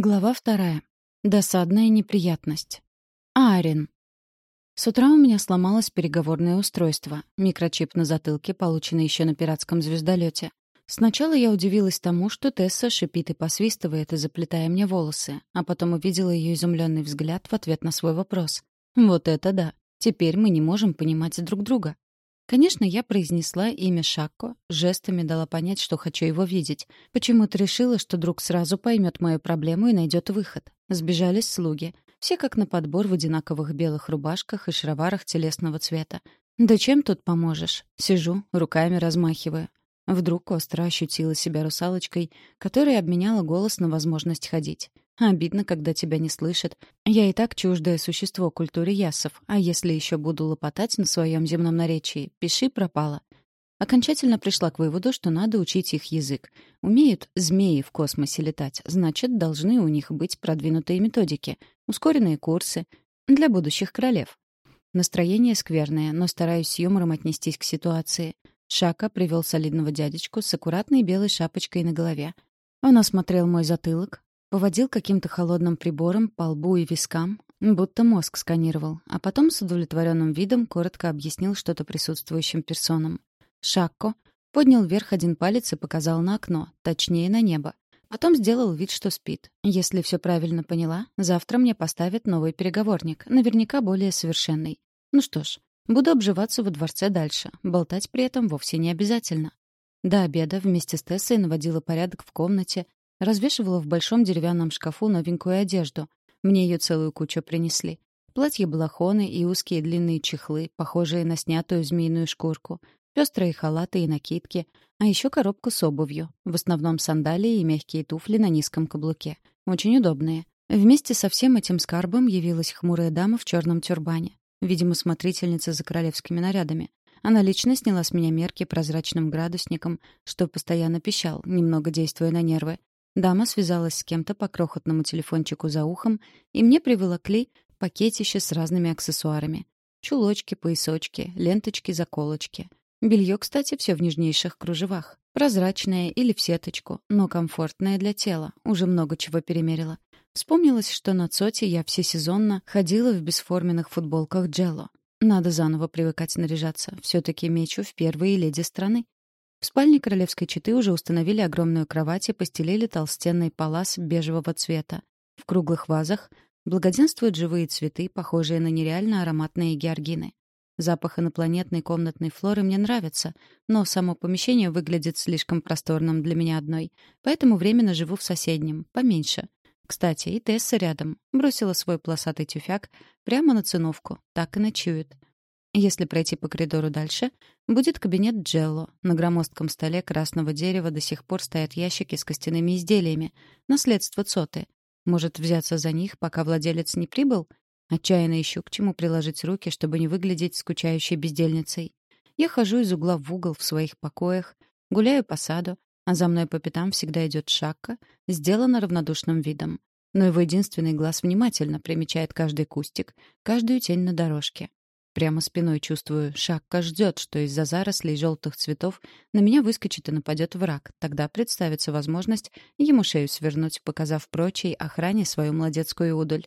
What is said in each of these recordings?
Глава вторая. Досадная неприятность. Арин. С утра у меня сломалось переговорное устройство, микрочип на затылке, полученный еще на пиратском звездолете. Сначала я удивилась тому, что Тесса шипит и посвистывает, заплетая мне волосы, а потом увидела ее изумленный взгляд в ответ на свой вопрос. Вот это да. Теперь мы не можем понимать друг друга. Конечно, я произнесла имя Шакко, жестами дала понять, что хочу его видеть. Почему-то решила, что друг сразу поймет мою проблему и найдет выход. Сбежались слуги. Все как на подбор в одинаковых белых рубашках и шароварах телесного цвета. Да чем тут поможешь? Сижу, руками размахиваю. Вдруг остро ощутила себя русалочкой, которая обменяла голос на возможность ходить. Обидно, когда тебя не слышат. Я и так чуждое существо культуре ясов, а если еще буду лопотать на своем земном наречии, пиши пропало. Окончательно пришла к выводу, что надо учить их язык. Умеют змеи в космосе летать, значит, должны у них быть продвинутые методики, ускоренные курсы для будущих королев. Настроение скверное, но стараюсь с юмором отнестись к ситуации. Шака привел солидного дядечку с аккуратной белой шапочкой на голове. Он осмотрел мой затылок, Поводил каким-то холодным прибором по лбу и вискам, будто мозг сканировал, а потом с удовлетворенным видом коротко объяснил что-то присутствующим персонам. Шакко поднял вверх один палец и показал на окно, точнее, на небо. Потом сделал вид, что спит. Если все правильно поняла, завтра мне поставят новый переговорник, наверняка более совершенный. Ну что ж, буду обживаться во дворце дальше, болтать при этом вовсе не обязательно. До обеда вместе с Тессой наводила порядок в комнате, Развешивала в большом деревянном шкафу новенькую одежду. Мне ее целую кучу принесли. Платья-балахоны и узкие длинные чехлы, похожие на снятую змеиную шкурку, пестрые халаты и накидки, а еще коробку с обувью, в основном сандалии и мягкие туфли на низком каблуке. Очень удобные. Вместе со всем этим скарбом явилась хмурая дама в черном тюрбане. Видимо, смотрительница за королевскими нарядами. Она лично сняла с меня мерки прозрачным градусником, что постоянно пищал, немного действуя на нервы, Дама связалась с кем-то по крохотному телефончику за ухом, и мне приволокли пакетище с разными аксессуарами. Чулочки, поясочки, ленточки, заколочки. Белье, кстати, все в нежнейших кружевах. Прозрачное или в сеточку, но комфортное для тела. Уже много чего перемерила. Вспомнилось, что на Цоте я всесезонно ходила в бесформенных футболках Джелло. Надо заново привыкать наряжаться. Все-таки мечу в первые леди страны. В спальне королевской четы уже установили огромную кровать и постелили толстенный палас бежевого цвета. В круглых вазах благоденствуют живые цветы, похожие на нереально ароматные георгины. Запах инопланетной комнатной флоры мне нравится, но само помещение выглядит слишком просторным для меня одной, поэтому временно живу в соседнем, поменьше. Кстати, и Тесса рядом. Бросила свой полосатый тюфяк прямо на циновку, так и ночует. Если пройти по коридору дальше, будет кабинет Джелло. На громоздком столе красного дерева до сих пор стоят ящики с костяными изделиями. Наследство Цоты. Может, взяться за них, пока владелец не прибыл? Отчаянно ищу, к чему приложить руки, чтобы не выглядеть скучающей бездельницей. Я хожу из угла в угол в своих покоях, гуляю по саду, а за мной по пятам всегда идет шакка, сделана равнодушным видом. Но его единственный глаз внимательно примечает каждый кустик, каждую тень на дорожке. Прямо спиной чувствую, Шакка ждет, что из-за зарослей желтых цветов на меня выскочит и нападет враг. Тогда представится возможность ему шею свернуть, показав прочей охране свою молодецкую удаль.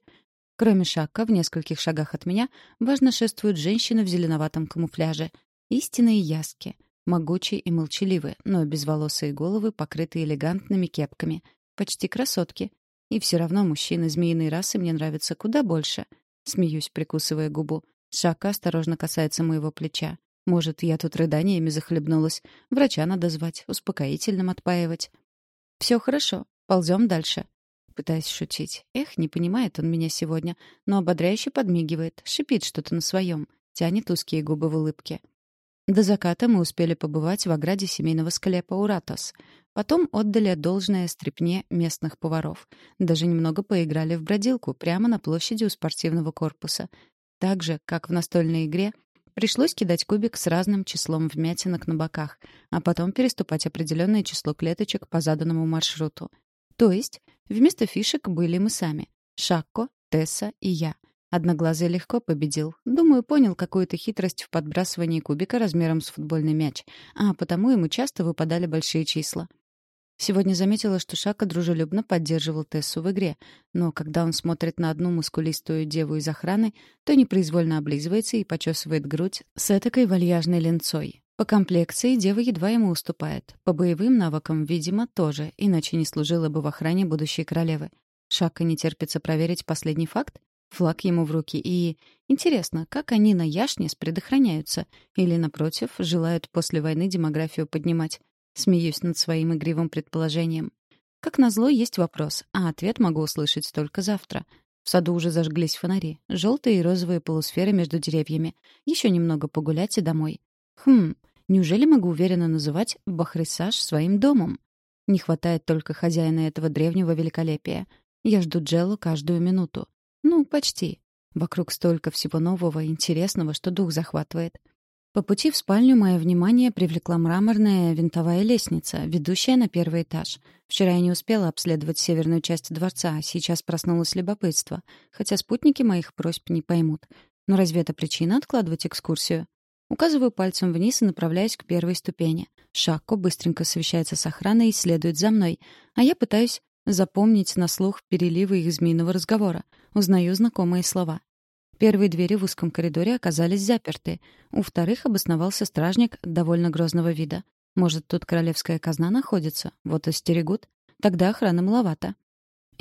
Кроме Шакка, в нескольких шагах от меня важно шествуют женщины в зеленоватом камуфляже. Истинные яски. Могучие и молчаливые, но безволосые головы, покрытые элегантными кепками. Почти красотки. И все равно мужчины змеиной расы мне нравятся куда больше. Смеюсь, прикусывая губу. Шака осторожно касается моего плеча. Может, я тут рыданиями захлебнулась. Врача надо звать, успокоительным отпаивать. Все хорошо, ползем дальше. Пытаясь шутить. Эх, не понимает он меня сегодня, но ободряюще подмигивает, шипит что-то на своем, тянет узкие губы в улыбке. До заката мы успели побывать в ограде семейного склепа Уратос. Потом отдали должное стрепне местных поваров. Даже немного поиграли в бродилку прямо на площади у спортивного корпуса. Так же, как в настольной игре, пришлось кидать кубик с разным числом вмятинок на боках, а потом переступать определенное число клеточек по заданному маршруту. То есть вместо фишек были мы сами — Шакко, Тесса и я. Одноглазый легко победил. Думаю, понял какую-то хитрость в подбрасывании кубика размером с футбольный мяч, а потому ему часто выпадали большие числа. Сегодня заметила, что Шака дружелюбно поддерживал Тессу в игре, но когда он смотрит на одну мускулистую деву из охраны, то непроизвольно облизывается и почесывает грудь с этакой вальяжной ленцой. По комплекции дева едва ему уступает. По боевым навыкам, видимо, тоже, иначе не служила бы в охране будущей королевы. Шака не терпится проверить последний факт? Флаг ему в руки и... Интересно, как они на Яшнис предохраняются? Или, напротив, желают после войны демографию поднимать? Смеюсь над своим игривым предположением. Как назло, есть вопрос, а ответ могу услышать только завтра. В саду уже зажглись фонари, желтые и розовые полусферы между деревьями. Еще немного погулять и домой. Хм, неужели могу уверенно называть Бахрисаж своим домом? Не хватает только хозяина этого древнего великолепия. Я жду Джеллу каждую минуту. Ну, почти. Вокруг столько всего нового и интересного, что дух захватывает. По пути в спальню мое внимание привлекла мраморная винтовая лестница, ведущая на первый этаж. Вчера я не успела обследовать северную часть дворца, а сейчас проснулось любопытство, хотя спутники моих просьб не поймут. Но разве это причина откладывать экскурсию? Указываю пальцем вниз и направляюсь к первой ступени. Шакко быстренько совещается с охраной и следует за мной, а я пытаюсь запомнить на слух переливы их змеиного разговора. Узнаю знакомые слова. Первые двери в узком коридоре оказались заперты. У вторых обосновался стражник довольно грозного вида. Может, тут королевская казна находится? Вот и стерегут. Тогда охраны маловато.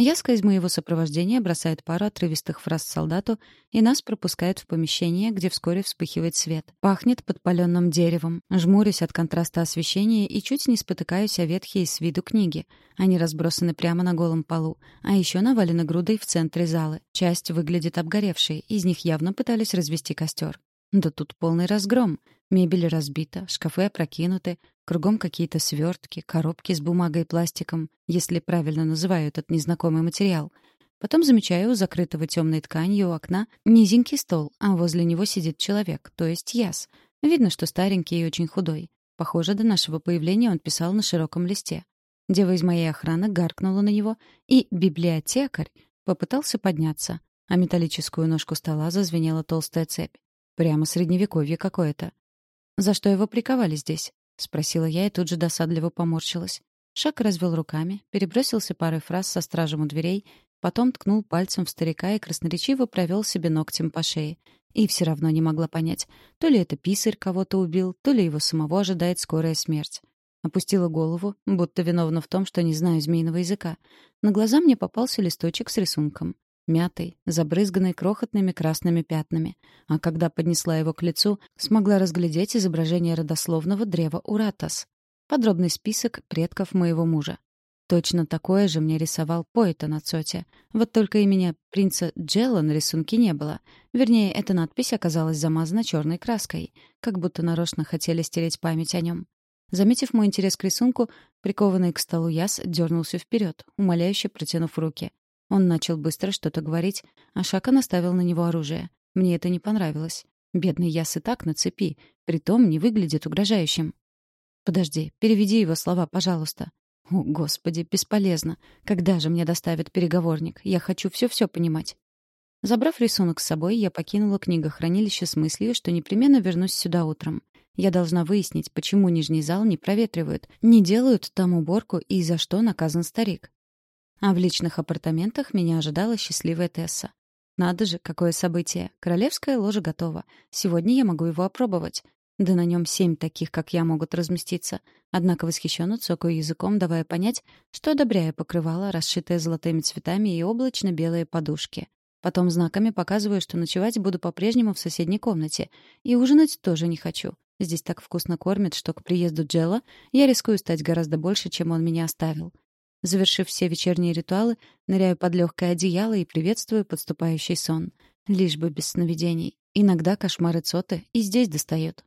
Яска из моего сопровождения бросает пару отрывистых фраз солдату, и нас пропускает в помещение, где вскоре вспыхивает свет. Пахнет подпаленным деревом. Жмурюсь от контраста освещения и чуть не спотыкаюсь о ветхие с виду книги. Они разбросаны прямо на голом полу, а еще навалены грудой в центре залы. Часть выглядит обгоревшей, из них явно пытались развести костер. Да тут полный разгром. Мебель разбита, шкафы опрокинуты, кругом какие-то свертки, коробки с бумагой и пластиком, если правильно называю этот незнакомый материал. Потом замечаю у закрытого темной тканью у окна низенький стол, а возле него сидит человек, то есть яс. Видно, что старенький и очень худой. Похоже, до нашего появления он писал на широком листе. Дева из моей охраны гаркнула на него, и библиотекарь попытался подняться, а металлическую ножку стола зазвенела толстая цепь. Прямо средневековье какое-то. «За что его приковали здесь?» — спросила я и тут же досадливо поморщилась. Шак развел руками, перебросился парой фраз со стражем у дверей, потом ткнул пальцем в старика и красноречиво провел себе ногтем по шее. И все равно не могла понять, то ли это писарь кого-то убил, то ли его самого ожидает скорая смерть. Опустила голову, будто виновна в том, что не знаю змеиного языка. На глаза мне попался листочек с рисунком мятый, забрызганный крохотными красными пятнами. А когда поднесла его к лицу, смогла разглядеть изображение родословного древа Уратас. Подробный список предков моего мужа. Точно такое же мне рисовал Поэта на цоте. Вот только имени принца Джелла на рисунке не было. Вернее, эта надпись оказалась замазана черной краской, как будто нарочно хотели стереть память о нем. Заметив мой интерес к рисунку, прикованный к столу яс дернулся вперед, умоляюще протянув руки. Он начал быстро что-то говорить, а Шака наставил на него оружие. Мне это не понравилось. Бедный Яс и так на цепи, притом не выглядит угрожающим. «Подожди, переведи его слова, пожалуйста». «О, Господи, бесполезно. Когда же мне доставят переговорник? Я хочу все-все понимать». Забрав рисунок с собой, я покинула книгохранилище с мыслью, что непременно вернусь сюда утром. Я должна выяснить, почему нижний зал не проветривают, не делают там уборку и за что наказан старик. А в личных апартаментах меня ожидала счастливая Тесса. Надо же, какое событие. Королевская ложа готова. Сегодня я могу его опробовать. Да на нем семь таких, как я, могут разместиться. Однако восхищенно цокаю языком, давая понять, что одобряю покрывало, расшитое золотыми цветами и облачно-белые подушки. Потом знаками показываю, что ночевать буду по-прежнему в соседней комнате. И ужинать тоже не хочу. Здесь так вкусно кормят, что к приезду Джелла я рискую стать гораздо больше, чем он меня оставил. Завершив все вечерние ритуалы, ныряю под легкое одеяло и приветствую подступающий сон. Лишь бы без сновидений. Иногда кошмары Цоты и здесь достают.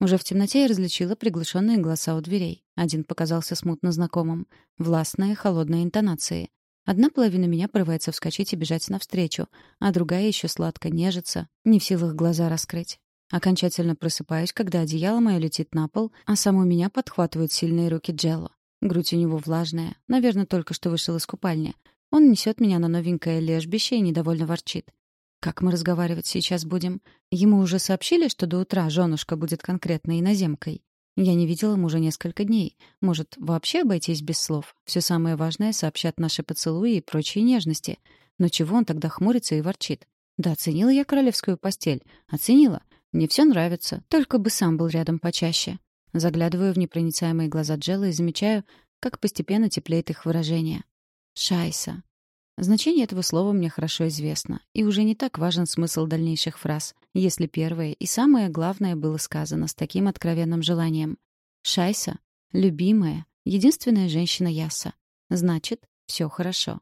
Уже в темноте я различила приглушенные голоса у дверей. Один показался смутно знакомым. Властные, холодные интонации. Одна половина меня порывается вскочить и бежать навстречу, а другая еще сладко нежится, не в силах глаза раскрыть. Окончательно просыпаюсь, когда одеяло мое летит на пол, а саму меня подхватывают сильные руки Джелло. Грудь у него влажная, наверное, только что вышел из купальни. Он несет меня на новенькое лежбище и недовольно ворчит. Как мы разговаривать сейчас будем? Ему уже сообщили, что до утра женушка будет конкретно иноземкой. Я не видела мужа несколько дней. Может, вообще обойтись без слов? Все самое важное сообщат наши поцелуи и прочие нежности. Но чего он тогда хмурится и ворчит? Да, оценила я королевскую постель. Оценила. Мне все нравится. Только бы сам был рядом почаще. Заглядываю в непроницаемые глаза Джелла и замечаю, как постепенно теплеет их выражение. «Шайса». Значение этого слова мне хорошо известно, и уже не так важен смысл дальнейших фраз, если первое и самое главное было сказано с таким откровенным желанием. «Шайса — любимая, единственная женщина Яса. Значит, все хорошо».